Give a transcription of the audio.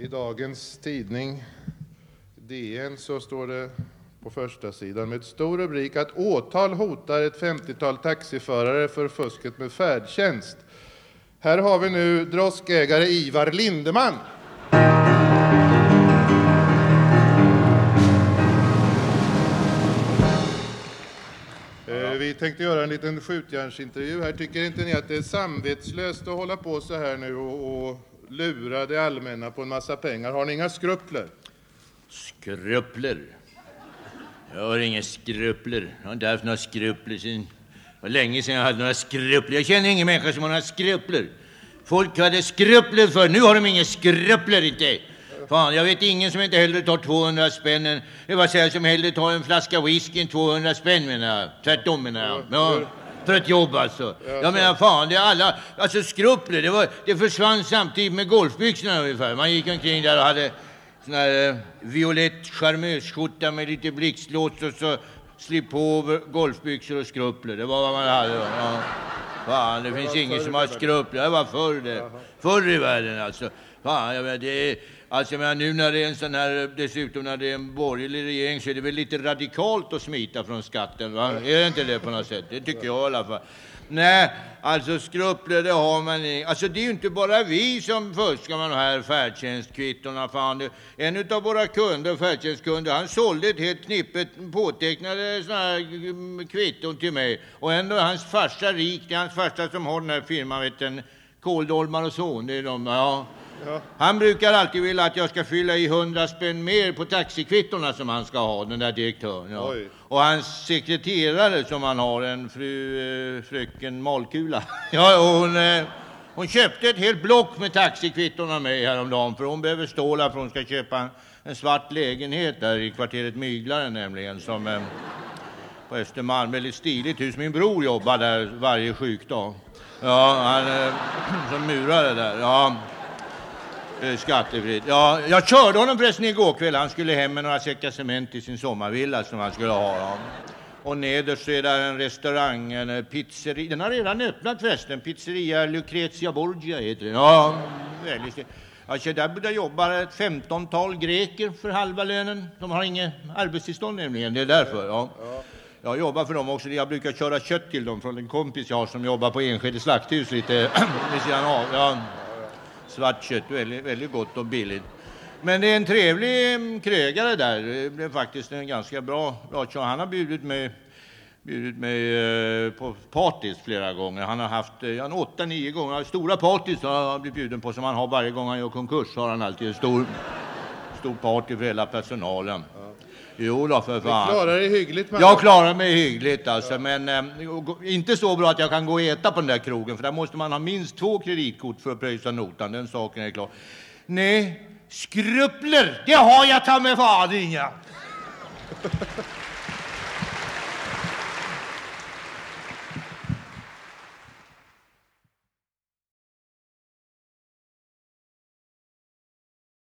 I dagens tidning DN så står det på första sidan med stor rubrik att åtal hotar ett 50-tal taxiförare för fusket med färdtjänst. Här har vi nu droskägare Ivar Lindeman. Eh, Vi tänkte göra en liten skjutjärnsintervju här. Tycker inte ni att det är samvetslöst att hålla på så här nu och, och lura det allmänna på en massa pengar? Har ni inga skrupler? Skrupler? Jag har inga skrupler. Jag har inte haft några skrupler sen... Det var länge sedan jag hade några skrupler. Jag känner ingen människa som har några skrupler. Folk hade skrupler för nu har de inga skrupler inte. Fan, jag vet ingen som inte hellre tar 200 spänn än... Det var säga som hellre tar en flaska whisky än 200 spänn menar jag. Tvärtom menar jag. Ja, för ett jobb alltså. Jag menar fan, det är alla... Alltså skrupler, det, var, det försvann samtidigt med golfbyxorna ungefär. Man gick omkring där och hade sån här eh, violett charmösskjorta med lite blixtlås och så slip på över golfbyxor och skrupler. Det var vad man hade då. Ja. Fan, det finns ingen som har skrupler. Det var förr det. Förr i världen alltså. Fan, jag menar, det är, alltså jag menar, nu när det är en sån här, dessutom när det är en borgerlig regering så är det väl lite radikalt att smita från skatten, va? Är det inte det på något sätt? Det tycker jag i alla fall. Nej, alltså skrupler det har man inte. Alltså det är ju inte bara vi som fuskar med de här färdtjänstkvittona. Fan. En av våra kunder, färdtjänstkunder, han sålde ett helt knippe påtecknade såna här mm, kvitton till mig. Och ändå är hans farsa rik. Det är hans farsa som har den här firman, vet du, Kåldolmar och son. Det är de, ja. Han brukar alltid vilja att jag ska fylla i hundra spänn mer på taxikvittona som han ska ha, den där direktören. Ja. Och hans sekreterare som han har, en fru, eh, fröken Malkula. ja, och hon, eh, hon köpte ett helt block med taxikvitton av mig häromdagen för hon behöver stålar för hon ska köpa en, en svart lägenhet där i kvarteret Myglaren nämligen som eh, på Östermalm. Väldigt stiligt hus. Min bror jobbar där varje sjukdag. Ja, han eh, som murare där. Ja. Eh, Skattefritt. Ja, jag körde honom förresten igår kväll. Han skulle hem med några säckar cement till sin sommarvilla som han skulle ha. Ja. Och nederst så är där en restaurang, en eh, pizzeria. Den har redan öppnat förresten. Pizzeria Lucrezia Borgia heter den. Ja, väldigt snyggt. Alltså, där, där jobbar ett femtontal greker för halva lönen. De har inget arbetstillstånd nämligen. Det är därför. Ja. Jag jobbar för dem också. Jag brukar köra kött till dem från en kompis jag har som jobbar på Enskede slakthus lite vid sidan av. Ja. Svart kött, väldigt, väldigt gott och billigt. Men det är en trevlig mm, krögare där. Det blev faktiskt en ganska bra, ratio. Han har bjudit mig, bjudit mig eh, på partys flera gånger. Han har haft eh, han åtta, nio gånger. Stora partys har han blivit bjuden på som han har varje gång han gör konkurs. Har han alltid en stor, stor party för hela personalen. Jo då, för fan. Klarar er hyggligt med Jag klarar mig hyggligt alltså, men eh, inte så bra att jag kan gå och äta på den där krogen, för där måste man ha minst två kreditkort för att pröjsa notan, den saken är klar. Nej, skrupler, det har jag ta mig fan inga.